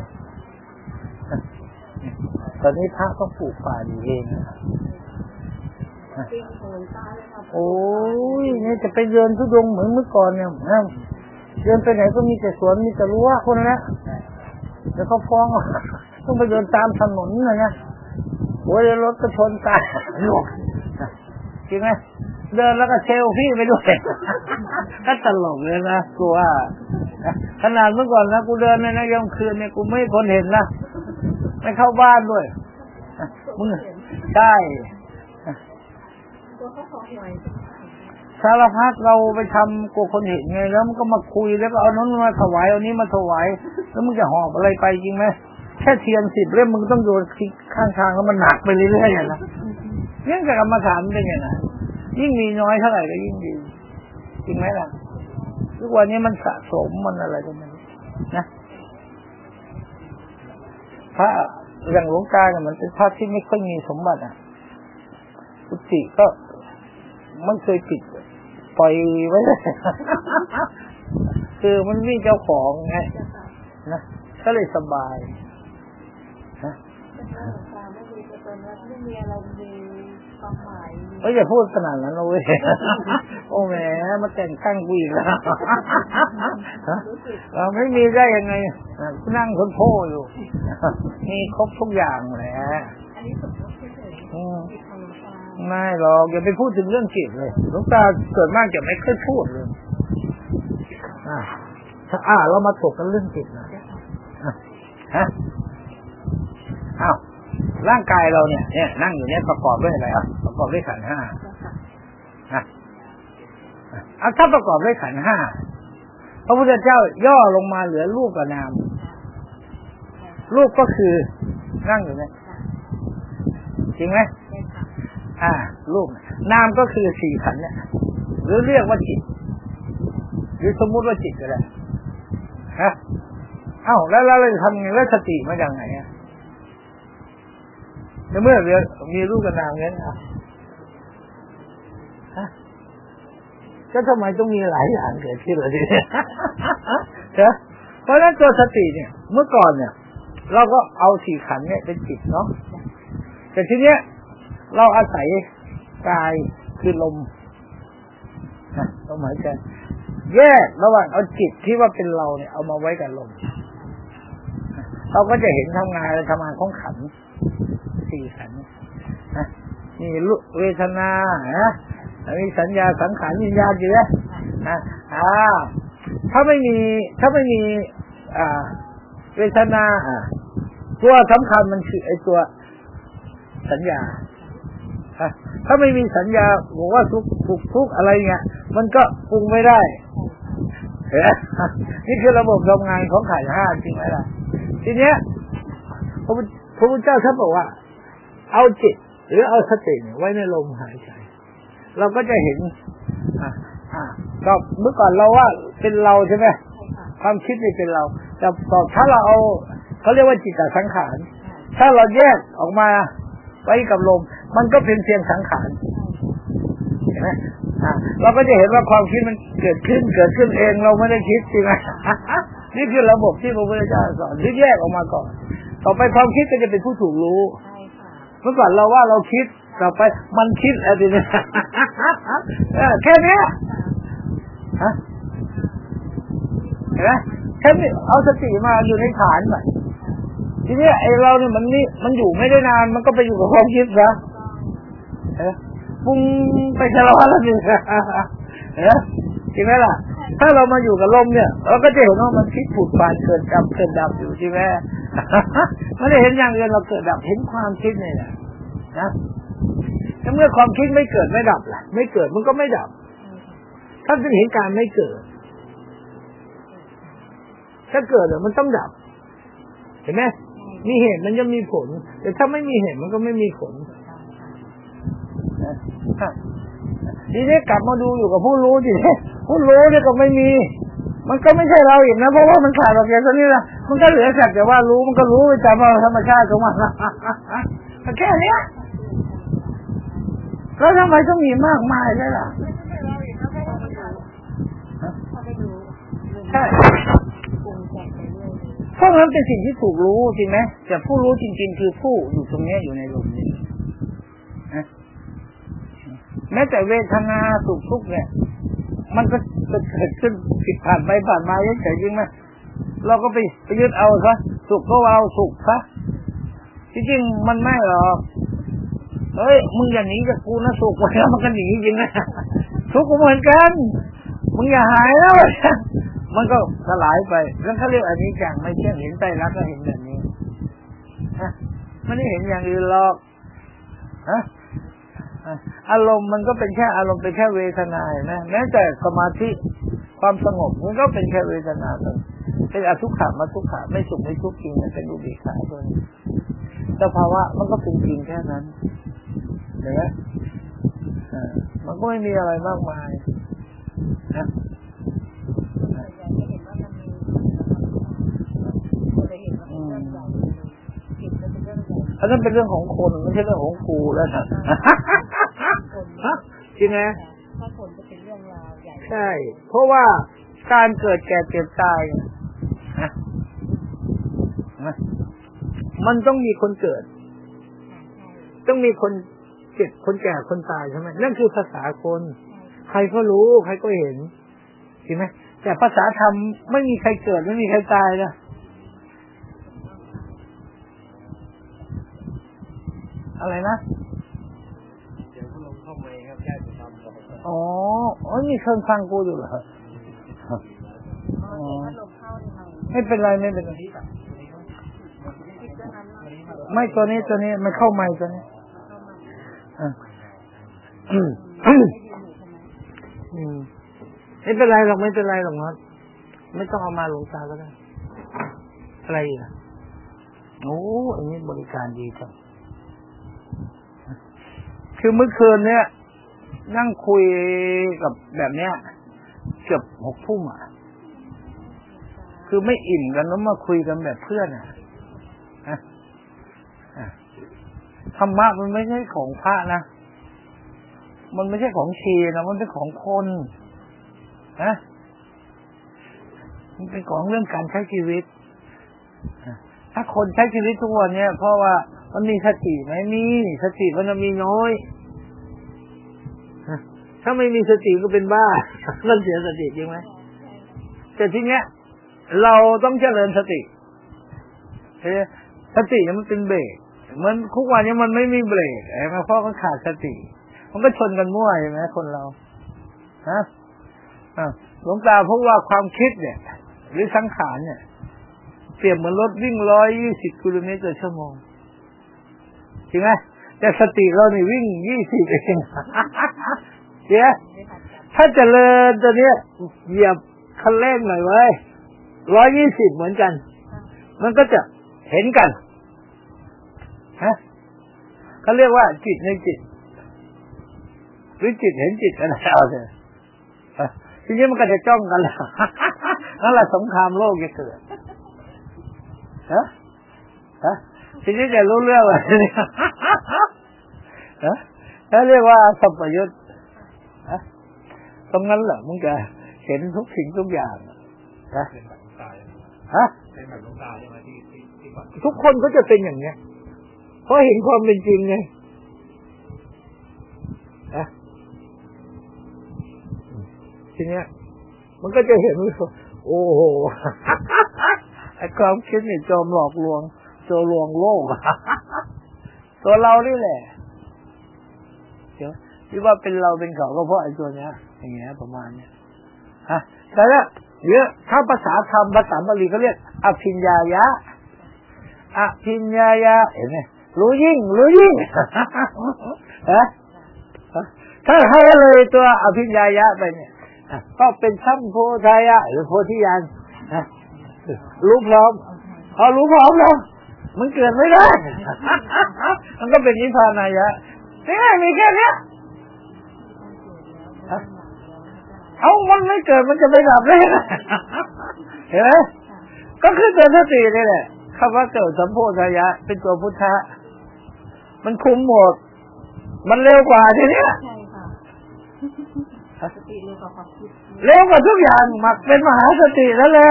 ตอนนี้พระต้องปลูกป่าอยู่เองโอ้ยนี่จะไปเดินทุดงเหมือนเมื่อก่อนเนี่ยนะเดินไปไหนก็มีแต่สวนมีแต่รั้วคนละแล้วเขาฟ้องว่า ต้องไปเดินตามถนนนะนะโอ้ยรถก็ชนตายจริงไหมเดินแล้วก็เซลฟี่ไปด้วยก็ตลกเลยนะกูว่าขนาดเมื่อก่อนนะกูเดินในนะยามคืนเนี่ยกูไม่ให้คนเห็นนะไม่เข้าบ้านด้วยมึงใช่ตัวเขาขอหวยสารพัดเราไปทำกลัวคนเห็นไง แล้วมันก็มาคุยแล้วก็เอานั้นมาถวายเอานี้มาถวาย แล้วมึงจะหอบอะไรไปจริงไหมแค่เทียนสิบเล่มมึงต้องโยนทิ้งข้างทางแล้วมันหนักไปเรื่อยๆอย่างนะยิ่งกับกรรมฐานเป็นไงนะยิ่งมีน้อยเท่าไหร่ก็ยิ่งดีจริงไหมล่ะทุกวันนี้มันสะสมมันอะไรกันมันนะพระอย่างหลวงตาเนี่ยมันเป็นพระที่ไม่ค่อยมีสมบัติอะกุฏิก็ไม่เคยปิดปล่อยไว้เลยคือมันมีเจ้าของไงนะก็เลยสบาย เอ้ยอย่าพูดขนาดนั้นนะเว้ยโอ้แหมมาแต่งตั้งกูอีกแล้วฮะรู้สึกเราไม่มีได้ยังไงอะนั่งคนโพอยู่มีครบทุกอย่างแหละอันนี้สมมติเฉยอืมๆมีของหลวงตาไม่หรอกอย่าไปพูดถึงเรื่องจิตเลยหลวงตาเกิดมากจะไม่ค่อยพูดเลยอ่าอ่าเรามาถกกันเรื่องจิตนะอะฮะอ้าว ร่างกายเราเนี่ยเนี่ยนั่งอยู่เนี่ยประกอบด้วยอะไรอะประกอบด้วยขันธ์ห้านะเอาถ้าประกอบด้วยขันธ์ห้าพระพุทธเจ้าย่อลงมาเหลือรูปกับนามรูปก็คือนั่งอยู่เนี่ยจริงไหมใช่ค่ะอ่า รูปนามก็คือสี่ขันธ์เนี่ยหรือเรียกว่าจิต หรือสมมุติว่าจิตก็ได้ฮะเอ้าแล้วเราจะทำไงแล้วสติมาจากไหนอะ ในเมื่อเรียมีรูปกับนามงั้นอะฮะก็ทำไมต้องมีหลายอย่างเกิดขึ้นเลยทีเนี่ยเพราะฉะนั้นตัวสติเนี่ย เมื่อก่อนเนี่ย เราก็เอาสี่ขันเนี่ยเป็นจิตเนาะแต่ทีเนี้ย เราอาศัยกายคือลมนะลมหายใจแยกระหว่างเอาจิตที่ว่าเป็นเราเนี่ย เอามาไว้กับลม เราก็จะเห็นทำงานทำงานของขัน สี่ขันนะนี่ลุเวทนานะมีสัญญาสังขารวิญญาณอยู่นะอ่าถ้าไม่มี ถ้าไม่มี อ่า เวทนา อ่าตัวสำคัญมันคือไอ้ตัว สัญญาถ้าไม่มีสัญญาบอกว่าทุกทุกทุกอะไรเงี้ยมันก็ปรุงไม่ได้เห็นนี่คือระบบทำงานของขันห้าจริงไหมล่ะ ทีเนี้ยพระพระพุทธเจ้าท่านบอกว่า เอาจิต หรือเอาสติไว้ในลมหายใจ เราก็จะเห็นอ่าอ่าก็เมื่อก่อนเราว่าเป็นเราใช่ไหมความคิดนี่เป็นเรา แต่ต่อถ้าเราเอาเขาเรียกว่าจิตตสังขาร ถ้าเราแยกออกมาไว้กับลม มันก็เป็นเพียงสังขารเห็นไหมเราก็จะเห็นว่าความคิดมันเกิดขึ้นเกิดขึ้นเองเราไม่ได้คิดใช่ไหมนี่คือระบบที่พระพุทธเจ้าสอนที่แยกออกมาก่อน ต่อไปความคิดก็จะเป็นผู้ถูกรู้ มื่อก่อนเราว่าเราคิดต่อไปมันคิดอะไรเนี่ยแค่นี้ฮะเห็นไหมแค่นี้เอาสติมาอยู่ในฐานแบบทีนี้ไอเราเนี่ยมันนี่มันอยู่ไม่ได้นาน มันก็ไปอยู่กับความคิดนะเอ๊ะปุ้งไปชะลอแล้วสิเอ๊ะจริงไหมล่ะ ถ้าเรามาอยู่กับลมเนี่ยเราก็จะเห็นว่ามันคิดผุดปานเกิดดับเกิดดับอยู่ใช่ไหมไม่ได้เห็นอย่างอื่นเราเกิดดับเห็นความคิดนี่แหละ นะถ้าเมื่อความคิดไม่เกิดไม่ดับล่ะ ไม่เกิดมันก็ไม่ดับถ้าจะเห็นการไม่เกิด ถ้าเกิดมันต้องดับ เห็นไหมมีเหตุมันจะมีผล แต่ถ้าไม่มีเหตุมันก็ไม่มีผลทีนี้กลับมาดูอยู่กับผู้รู้ดิผู้รู้เนี่ยก็ไม่มี มันก็ไม่ใช่เราอีกนะเพราะว่ามันขาดออกจากตรงนี้ละมันก็เหลือสักแต่ว่ารู้มันก็รู้ไปตามธรรมชาติของมันแค่นี้ แล้วทำไมต้องมีมากมายเลยล่ะใช่พวกนั้นเป็นสิ่งที่ถูกรู้จริงไหมแต่ผู้รู้จริง ๆ คือผู้อยู่ตรงนี้อยู่ในลมนี้แม้แต่เวทนาสุขทุกข์เนี่ย มันก็จะเกิดขึ้นผิดผ่านไปผ่านมาเฉยๆจริงไหมเราก็ไปไปยึดเอาซะสุขก็เอาสุขซะที่จริงมันไม่หรอก เฮ้ยมึงอย่าหนีจากกูนะสุขไปแล้วมันก็หนีจริงนะทุกข์เหมือนกันมึงอย่าหายแล้วมันก็สลายไปแล้วเขาเรียกอันนี้จังไม่เช่นเห็นใจรักก็เห็นแบบนี้ฮะไม่ได้เห็นอย่างอื่นหรอกฮะอารมณ์มันก็เป็นแค่อารมณ์เป็นแค่เวทนานะแม้แต่สมาธิความสงบมันก็เป็นแค่เวทนาเป็นอทุกขามาทุกขาไม่สุขไม่ทุกข์จริงเป็นอุเบกขาด้วยสภาวะมันก็เป็นจริงแค่นั้น เห็นไหมมันก็ไม่มีอะไรมากมายนะอันนั้นเป็นเรื่องของคนไม่ใช่เรื่องของกูแล้วนะจริงไหมถ้าคนจะเป็นเรื่องราวใหญ่ใช่ เพราะว่าการเกิดแก่เจ็บตายมันต้องมีคนเกิด ต้องมีคน เจ็บคนแก่คนตายใช่ไหมนั่นคือภาษาคน ใครก็รู้ใครก็เห็นใช่ไหมแต่ภาษาธรรมไม่มีใครเกิดไม่มีใครตายนะอะไรนะเดี๋ยวคุณลงเข้าไมครับแค่จะทำอ๋ออ๋อมีเครื่องฟังกูอยู่เหรอไม่เป็นไรไม่เป็นไรไม่ตัวนี้ตัวนี้มันเข้าไม้ตัวนี้ ไม่เป็นไรหรอกไม่เป็นไรหรอกนะไม่ต้องเอามาหลงตาก็ได้ อะไรอะโอ้อันนี้บริการดีจังคือเมื่อคืนเนี้ยนั่งคุยกับแบบเนี้ยเกือบหกทุ่มอะ คือไม่อิ่มกันแล้วมาคุยกันแบบเพื่อนอะ ธรรมะมันไม่ใช่ของพระนะมันไม่ใช่ของชีนะมันเป็นของคนนะมันเป็นของเรื่องการใช้ชีวิตถ้าคนใช้ชีวิตทุกวันเนี้ยเพราะว่ามันมีสติไหมมีสติมันจะมีน้อยถ้าไม่มีสติก็เป็นบ้าเริ่มเสียสติจริงไหมแต่ทีเนี้ย เราต้องเจริญสติสติเนี่ยมันเป็นเบรก มือนคุกวันนี้มันไม่มีเบรกไอ้มาพราะเขาดสติ มันก็ชนกันมั่วใช่ไหมคนเราฮะหลวงตาเพราะว่าความคิดเนี่ย หรือสังขารเนี่ย เปรียบเหมือนรถวิ่งร้อยยี่สิบกิโลเมตรต่อชั่วโมงจริงไหมแต่สติเรานี่วิ่งยี่สิบเองเดี๋ยถ้าเจริญตัวเนี้ยเหยียบคันเร่งหน่อยไว้ร้อยยี่สิบเหมือนกัน มันก็จะเห็นกัน ฮะเขาเรียกว่าจิตในจิต หรือจิตเห็นจิตอะไรเอาเถอะอะทีนี้มันก็จะจ้องกันแล้วนั่นแหละสงครามโลกจะเกิดฮะฮะทีนี้จะรู้เรื่องอะไรเนี่ยฮะแล้วเรียกว่าสัมปยุทธ์ฮะตรงนั้นแหละมึงจะเห็นทุกสิ่งทุกอย่างฮะเป็นแบบหลวงตาใช่ไหมฮะเป็นแบบหลวงตาใช่ไหมที่ที่ที่ก่อนทุกคนก็จะเป็นอย่างเนี้ย เพราะเห็นความเป็นจริงไงอะทีเนี้ย มันก็จะเห็นว่าโอ้โหไอ้ความคิดนี่จอมหลอกลวงโจรลวงโลกตัวเรานี่แหละเดี๋ยวที่ว่าเป็นเราเป็นเขาก็เพราะไอ้ตัวเนี้ย อย่างเงี้ย ประมาณเนี้ยฮะแต่ละเยอะถ้าภาษาธรรมภาษาบาลีเขาเรียกอภิญญายะอภิญญายะ เห็นไหม รู้ยิ่ง รู้ยิ่งฮะถ้าให้เลยตัวอภิญญายะไปเนี่ยก็เป็นสัมโพธายะ หรือโพธิญาณนรู้พร้อมพอรู้พร้อมแล้วมันเกิดไม่ได้ มันก็เป็นนิพพานายะนี่มีแค่นี้เอามันไม่เกิดมันจะไม่ดับเลยเห็นไหมก็คือตัวสตินี่แหละคำว่าเกิดสัมโพธายะ เป็นตัวพุทธะ มันคุมหมด มันเร็วกว่าทีเนี้ยใช่ค่ะสติเร็วกว่าความคิดเร็วกว่าทุกอย่างมักเป็นมหาสติแล้วแหละ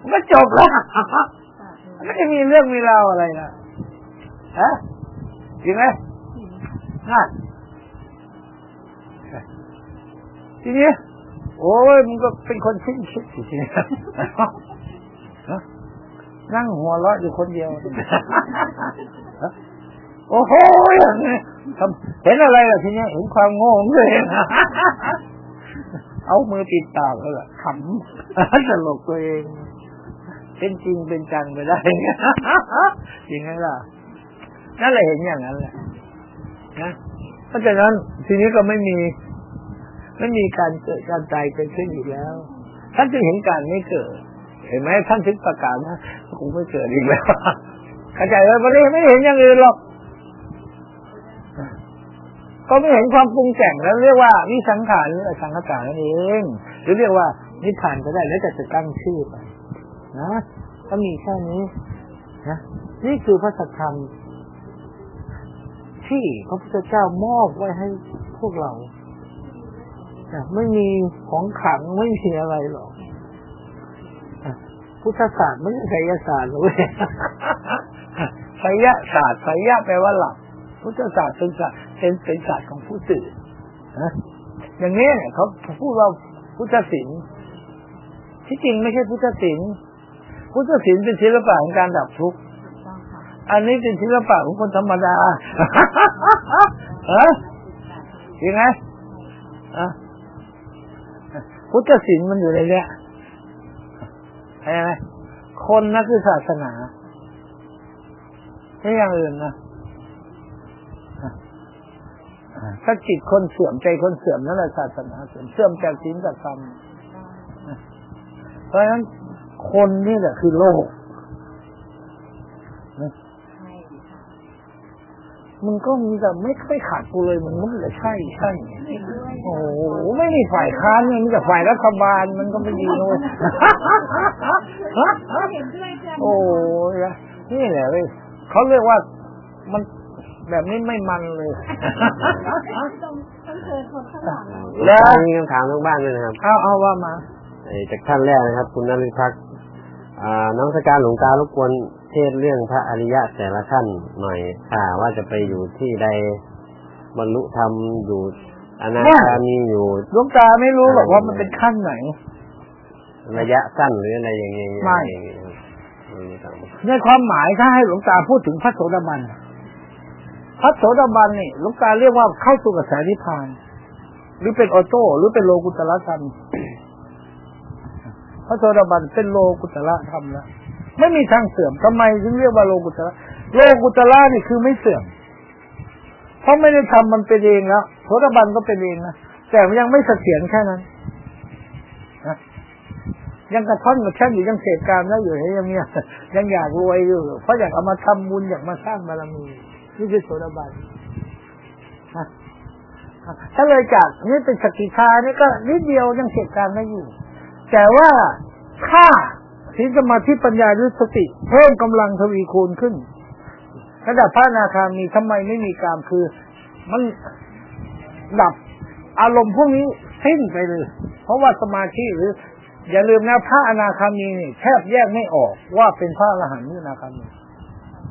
มันก็จบแล้วไม่ได้มีเรื่องมีราวอะไรนะฮะจริงไหมนั่นทีนี้โอ้ยมันก็เป็นคนชิ้นคิดสิทีนี้ฮะนั่งหัวเราะอยู่คนเดียวฮะ โอ้โหอย่างนี้เห็นอะไรล่ะทีนี้เห็นความโง่ของตัวเองเอามือปิดปากเลยล่ะขำตลกตัวเอง เป็นจริงเป็นจังไปได้จริงไหมล่ะนั่นแหละเห็นอย่างนั้นแหละนะเพราะฉะนั้นทีนี้ก็ไม่มีไม่มีการเกิดการตายเกิดขึ้นอีกแล้ว ท่านจึงเห็นการไม่เกิด เห็นไหมท่านถึงประกาศนะคงไม่เกิดอีกแล้วเข้าใจไหมประเด็นไม่เห็นอย่างอื่นหรอก ก็ไม่เห็นความปรุงแต่งแล้วเรียกว่าวิสังขารหรืออสังขารนั่นเอง หรือเรียกว่านิพพานก็ได้แล้วแต่จะตั้งชื่อไปนะก็มีแค่นี้นะนี่คือพระสัทธรรม ที่พระพุทธเจ้ามอบไว้ให้พวกเราไม่มีของขังไม่มีอะไรหรอกพุทธศาสตร์ไม่ใช่ไสยศาสตร์หรอกเว้ยไสยศาสตร์ไสยะแปลว่าหลับ พุทธศาสตร์เป็นศาสตร์เป็นเป็นศาสตร์ของผู้ตื่นนะอย่างนี้เขาพูดว่าพุทธศิลป์ที่จริงไม่ใช่พุทธศิลป์พุทธศิลป์เป็นศิลปะของการดับทุกข์อันนี้เป็นศิลปะของคนธรรมดาฮะจริงไหมพุทธศิลป์มันอยู่ในเนี้ยใช่ไหมคนนั่นคือศาสนาไม่อย่างอื่นนะอะ ถ้าจิตคนเสื่อมใจคนเสื่อมนั่นแหละศาสนาเสื่อมเสื่อมจากศีลจากธรรมเพราะฉะนั้นคนนี่แหละคือโลกใช่ค่ะมึงก็มีแต่ไม่ไม่ขาดกูเลยมึงมันเลยใช่ใช่เห็นด้วยโอ้โหไม่มีฝ่ายค้านเลยมีแต่ฝ่ายรัฐบาลมันก็ไม่ดีนะเลยเห็นด้วยจ้ะโอ้ยนี่แหละเว้ยเขาเรียกว่ามัน แบบนี้ไม่มันเลยต้องต้องเชิญคนข้างหลังแล้วมีคำถามทางบ้านด้วยนะครับเอาเอาว่ามาเอ่อจากท่านแรกนะครับ คุณนริพักษ์อ่าน้องสการหลวงตารบกวนเทศน์เรื่องพระอริยะแต่ละท่านหน่อยค่ะว่าจะไปอยู่ที่ใดบรรลุธรรมอยู่อนาคามีอยู่หลวงตาไม่รู้หรอกว่ามันเป็นขั้นไหน ระยะสั้นหรืออะไรอย่างเงี้ยไม่อย่างเงี้ยอืมครับในความหมายถ้าให้หลวงตาพูดถึงพระโสดาบัน พระโสดาบันนี่ลวงตาเรียกว่าเข้าสู่กระแสนิพพาน หรือเป็นออโต้หรือเป็นโลกุตละธรรมพระโสดาบันเป็นโลกุตละธรรมแล้วไม่มีทางเสื่อมทำไมถึงเรียกว่าโลกุตละโลกุตละนี่คือไม่เสื่อม เพราะไม่ได้ทำมันเป็นเองแล้วโสดาบันก็เป็นเองนะแต่มันยังไม่เสถียรแค่นั้นยังกระท่อนกระแช่นอยู่ยังเสพการแล้วอยู่ยังเนี่ยยังอยากรวยอยู่ เพราะอยากเอามาทำบุญอยากมาสร้างบารมี นี่คือโสดาบันถ้าเลยจากนี่เป็นสกิทานี่ก็นิดเดียวยังเสพการได้อยู่ แต่ว่าถ้าศีลสมาธิปัญญาหรือสติ เพิ่มกำลังทวีคูณขึ้นระดับพระอนาคามีทำไมไม่มีกามคือ มันดับอารมณ์พวกนี้สิ้นไปเลย เพราะว่าสมาธิหรือ อย่าลืมนะพระอนาคามีนี่แทบแยกไม่ออกว่าเป็นพระอรหันต์หรืออนาคามี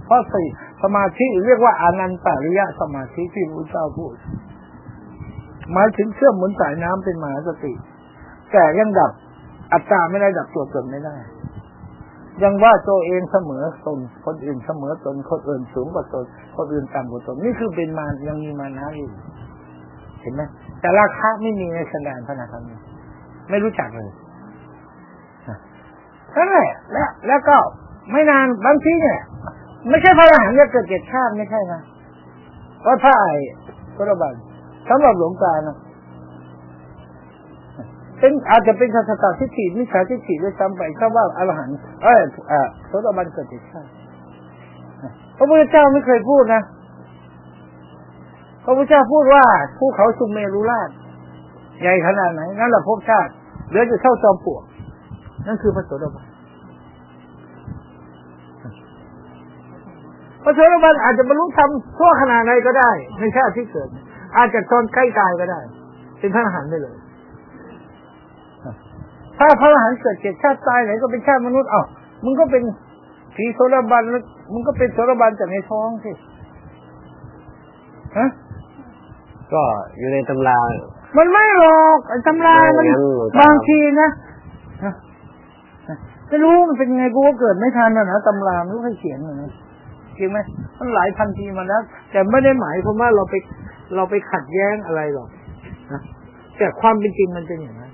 เพราะสี่สมาธิเรียกว่าอนันตริยสมาธิที่พระเจ้าพูดหมายถึงเชื่อมเหมือนสายน้ำเป็นมหาสติ แต่ยังดับอัตตาไม่ได้ดับตัวตนไม่ได้ ยังว่าตัวเองเสมอตนคนอื่นเสมอตนคนอื่นสูงกว่าตนคนอื่นต่ำกว่าตนนี่คือเป็นมารยังมีมานะอยู่เห็นไหมแต่ราคาไม่มีในสันดานพระนาคามีไม่รู้จักเลยนั่นแหละแล้วแล้วก็ไม่นานบางทีเนี่ย ไม่ใช่พระอรหันต์จะเกิดเจ็ดชาติไม่ใช่นะว่าพระไอ้พระบันสำหรับหลวงตานะเป็นอาจจะเป็นสัตตทิฏฐิมิจฉาทิฏฐิด้วยซ้ำไปถ้าว่าอรหันต์เออเออโสดาบันเกิดเจ็ดชาติพระพุทธเจ้าไม่เคยพูดนะพระพุทธเจ้าพูดว่าภูเขาสุมเมรุราชใหญ่ขนาดไหนนั่นแหละภพชาติเหลือจะเท่าจอมปลวกนั่นคือพระโสดาบัน พระโสดาบันอาจจะบรรลุธรรมทั่วขนาดไหนก็ได้ในชาติที่เกิด อาจจะตอนใกล้ตายก็ได้ เป็นพระอรหันต์ได้เลย ถ้าพระอรหันต์เกิดเจ็ดชาติตายไหนก็เป็นชาติมนุษย์อ้าวมึงก็เป็นผีโสดาบันแล้วมึงก็เป็นโสดาบันจากในท้องสิฮะก็อยู่ในตำรา มันไม่หรอกไอ้ตำรามันไม่งั้นหนูจะบางทีนะฮะไม่รู้มันเป็นยังไงกูก็เกิดไม่ทันนะนะตำราไม่รู้ใครเขียนนะนะ จริงไหมมันหลายพันปีมาแล้ว แต่ไม่ได้หมายความว่าเราไปเราไปขัดแย้งอะไรหรอกนะแต่ความเป็นจริงมันเป็นอย่างนั้น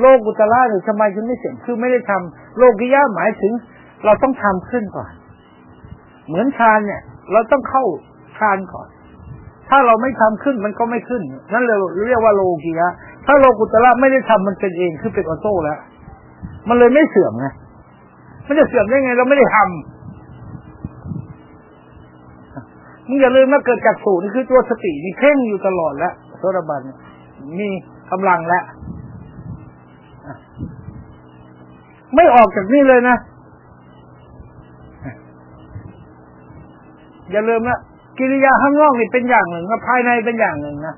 โลกุตละหรือทำไมถึงไม่เสร็จคือไม่ได้ทำโลกิยะหมายถึง เราต้องทำขึ้นก่อน เหมือนฌานเนี่ย เราต้องเข้าฌานก่อน ถ้าเราไม่ทำขึ้นมันก็ไม่ขึ้น นั่นเลยเรียกว่าโลกียะถ้าโลกุตระไม่ได้ทำมันเป็นเองคือเป็นออโต้แล้ว มันเลยไม่เสื่อมไง มันจะเสื่อมได้ไง เราไม่ได้ทำมึงอย่าลืมว่าเกิดจากศูนี่คือตัวสตินี่เพ่งอยู่ตลอดแล้วโสดาบันมีกำลังแล้วไม่ออกจากนี่เลยนะ อย่าลืมนะกิริยาข้างนอกนี่เป็นอย่างหนึ่งนะภายในเป็นอย่างหนึ่งนะ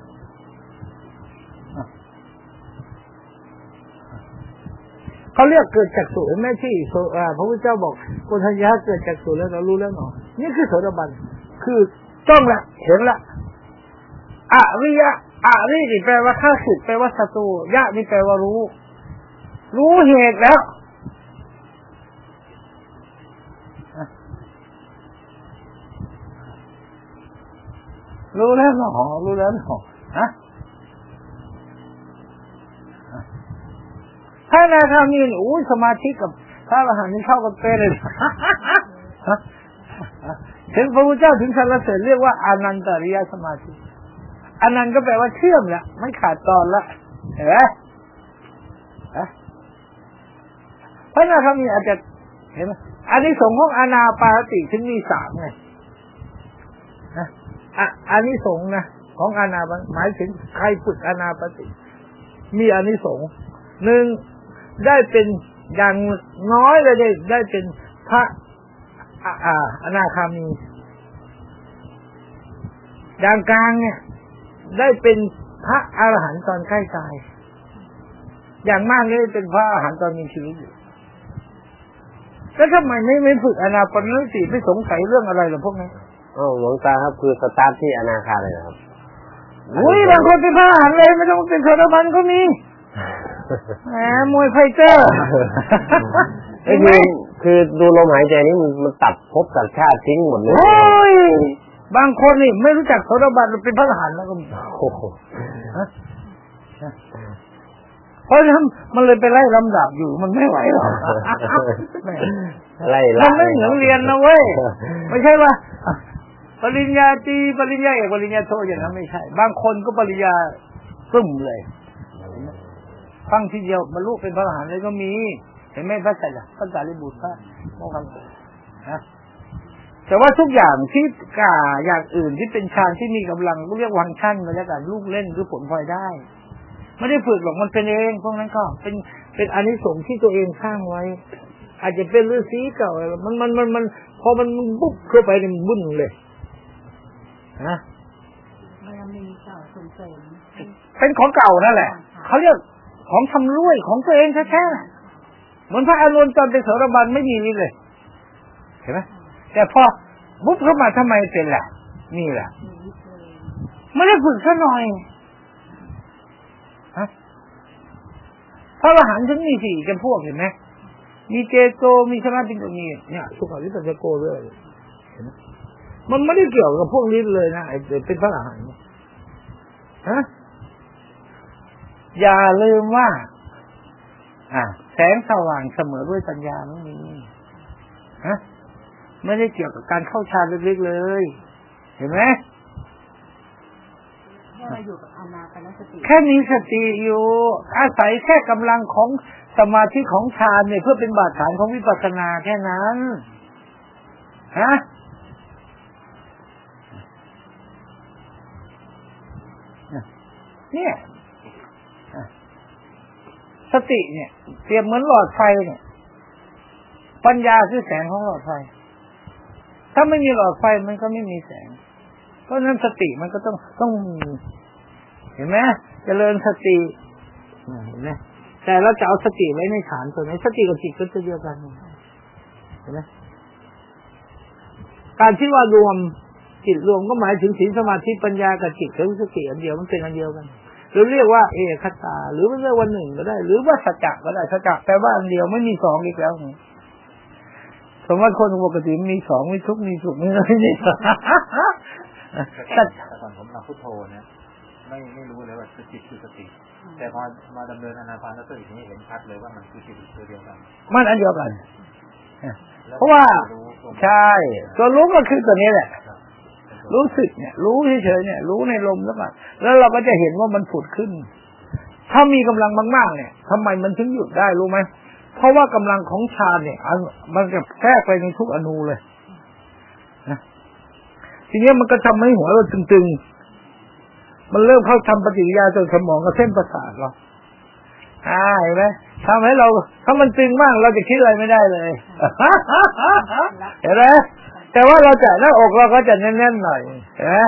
เขาเรียกเกิดจากสูแม่ที่พระพุทธเจ้าบอกโกธัญญาเกิดจากสูแล้วเรารู้แล้วเนาะนี่คือโสดาบันคือจ้องละเห็นละอริยะอรินี่แปลว่าข้าศึกแปลว่าศัตรูยะนี่แปลว่ารู้ รู้เหตุแล้วรู้แล้วหนอรู้แล้วหนอฮะ ถ้านาคามีนี่อู้สมาธิกับพระอรหันต์นี่เข้ากันเป๊ะเลยถึงพระพุทธเจ้าถึงสรรเสริญเรียกว่าอานันตริยสมาธิอานันต์ก็แปลว่าเชื่อมละไม่ขาดตอนละเห็นไหมฮะพระนาคามีอาจจะเห็นไหมอันนี้สงส์ของอานาปาติถึงมีสามไงอะอานิสงส์นะของอานาหมายถึงใครฝึกอานาปาติ มีอานิสงส์หนึ่ง ได้เป็นอย่างน้อยเลยได้ได้เป็นพระอ่าอ่าอนาคามี อย่างกลางเนี่ย ได้เป็นพระอรหันต์ตอนใกล้ตาย อย่างมากนี่เป็นพระอรหันต์ตอนมีชีวิตอยู่แล้วทำไมไม่ไม่ฝึกอนาปานสติไม่สงสัยเรื่องอะไรหรอพวกนี้อ้าวหลวงตาครับคือสตาร์ทที่อนาคาเลยนะครับอุ้ยบางคนเป็นพระอรหันต์เลยไม่ต้องเป็นโสดาบันก็มีอ แหมมวยไฟเตอร์ไอ้คือคือดูลมหายใจนี่มันมันตัดภพตัดชาติทิ้งหมดเลยโอ้ยบางคนนี่ไม่รู้จักโสดาบันเป็นพระอรหันต์แล้วก็มีโอ้โหเพราะฉะนั้นมันเลยไปไล่ลำดับอยู่มันไม่ไหวหรอกแหมไล่มัล่านไม่เหมือนเรียนนะเว้ยไม่ใช่ว่าอะปริญญาตรีปริญญาเอกปริญญาโทอย่างนั้นไม่ใช่ บางคนก็ปริญญาซึมเลย ฟังทีเดียวบรรลุเป็นพระอรหันต์เลยก็มี เห็นไหมพระสัจจะพระสารีบุตรพระโมคคัลลานะแต่ว่าทุกอย่างที่กาอย่างอื่นที่เป็นฌานที่มีกำลังก็เรียกวังชั่นไปแล้วกันลูกเล่นหรือผลพลอยได้ ไม่ได้ฝึกหรอกมันเป็นเองพวกนั้นก็เป็นเป็นอานิสงส์ที่ตัวเองสร้างไว้ อาจจะเป็นฤาษีเก่าอะไรมันมันมันมันพอมันบุ๊บเข้าไปในมันบุ่นเลยนะบารมีเก่าส่งเสริมเป็นของเก่านั่นแหละเขาเรียก ของทำรวยของตัวเองแท้ๆเหมือนพระอานนท์ตอนเป็นโสดาบันไม่มีนี่เลย เห็นไหมแต่พอบุ๊บเข้ามาทำไมเป็นล่ะ นี่แหละไม่ได้ฝึกซะหน่อยพระอรหันต์ถึงมีสี่จำพวกเห็นไหมมีเจโกมีสมาธิก็มีเนี่ยสุขวิปัสสโกด้วยเห็นไหมมันไม่ได้เกี่ยวกับพวกนี้เลยนะไอ้เป็นพระอรหันต์เฮะ อย่าลืมว่า อะ แสงสว่างเสมอด้วยปัญญาไม่มีฮะไม่ได้เกี่ยวกับการเข้าฌานลึกๆเลย เห็นไหมแค่เราอยู่กับอานาปานสติแค่มีสติอยู่ อาศัยแค่กำลังของสมาธิของฌานเนี่ยเพื่อเป็นบาดฐานของวิปัสสนาแค่นั้นฮะเนี่ยอะ สติเนี่ยเปรียบเหมือนหลอดไฟเนี่ย ปัญญาคือแสงของหลอดไฟ ถ้าไม่มีหลอดไฟมันก็ไม่มีแสง เพราะฉะนั้นสติมันก็ต้องต้องเห็นไหมเจริญสติเห็นไหมแต่เราจะเอาสติไว้ในฐานตัวไหนสติกับจิตก็จะเดียวกันเห็นไหมการที่ว่ารวมจิตรวมก็หมายถึงศีลสมาธิปัญญากับจิตกับสติอันเดียวมันเป็นอันเดียวกัน หรือเรียกว่าเอกคตา หรือว่าเรียกว่าหนึ่งก็ได้ หรือว่าสัจจะก็ได้สัจจะแปลว่าอันเดียวไม่มีสองอีกแล้วสมมติคนปกติมีสองมีทุกมีสุขมีอะไรนี่สัจแต่ก่อนผมทำพุทโธเนะไม่ไม่รู้เลยว่าสติคือสติ แต่พอมาดำเนินอนาปานสตินี้เห็นชัดเลยว่ามันคือจิตัวเดียวกัน มันอันเดียวกันเพราะว่าใช่ตัวรู้ก็คือตัวนี้แหละ รู้สึกเนี่ย รู้เฉยๆเนี่ย รู้ในลมแล้วกันแล้วเราก็จะเห็นว่ามันผุดขึ้น ถ้ามีกำลังมากๆเนี่ยทำไมมันถึงหยุดได้รู้ไหมเพราะว่ากำลังของฌานเนี่ยมันจะแทรกไปในทุกอนูเลยนะทีนี้มันก็ทำให้หัวเราตึงๆ มันเริ่มเข้าทำปฏิกิริยาจนสมองกับเส้นประสาทเราอ่าเห็นไหมทำให้เรา ถ้ามันตึงมากเราจะคิดอะไรไม่ได้เลย เห็นไหม แต่ว่าเราจะหน้าอกเราก็จะแน่นๆหน่อยเห็นไหม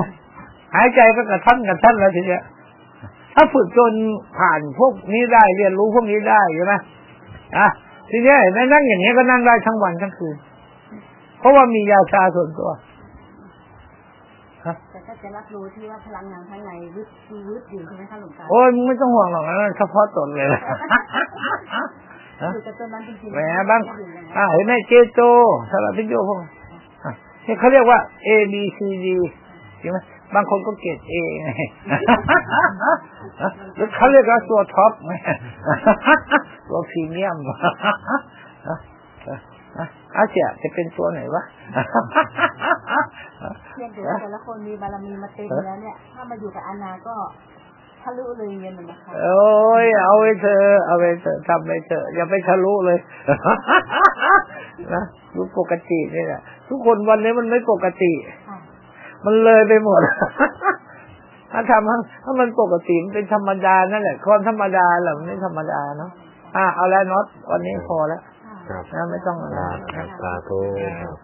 หายใจก็กระทันกระทันแล้วทีเนี้ยถ้าฝึกจนผ่านพวกนี้ได้เรียนรู้พวกนี้ได้ใช่ไหมอะทีเนี้ยเห็นไหมนั่งอย่างเงี้ยก็นั่งได้ทั้งวันทั้งคืนเพราะว่ามียาชาส่วนตัวแต่ก็จะรับรู้ที่ว่าพลังงานข้างในวึดวึดอยู่ใช่ไหมคะหลวงตาโอ้ยมึงไม่ต้องห่วงหรอกนะเฉพาะตนเลยฮะอยู่กับตัวนั้นจริงๆแหมบ้างอยู่อย่างนั้นอ่าเห็นไหมเจโจสารพิโยพวก นี่เขาเรียกว่า A B C D ใช่ไหมบางคนก็เกรด A ไงหรือเขาเรียกว่าตัวท็อปไงตัวพรีเมียมอาเจียจะเป็นตัวไหนวะเพียงแต่ว่าแต่ละคนมีบารมีมาเต็มแล้วเนี่ย ถ้ามาอยู่กับอานาก็ ทะลุเลยเงินนะคะโอ้ยเอาไปเถอะเอาไปเถอะทำไปเถอะอย่าไปทะลุเลยนะรู้ปกตินี่แหละทุกคนวันนี้มันไม่ปกติค่ะมันเลยไปหมดถ้าทำให้ถ้ามันปกติมันเป็นธรรมดานั่นแหละคนธรรมดาแหละมันไม่ธรรมดาเนาะอะเอาแล้วน็อตวันนี้พอแล้วค่ะครับนะไม่ต้องครับครับสาธุครับ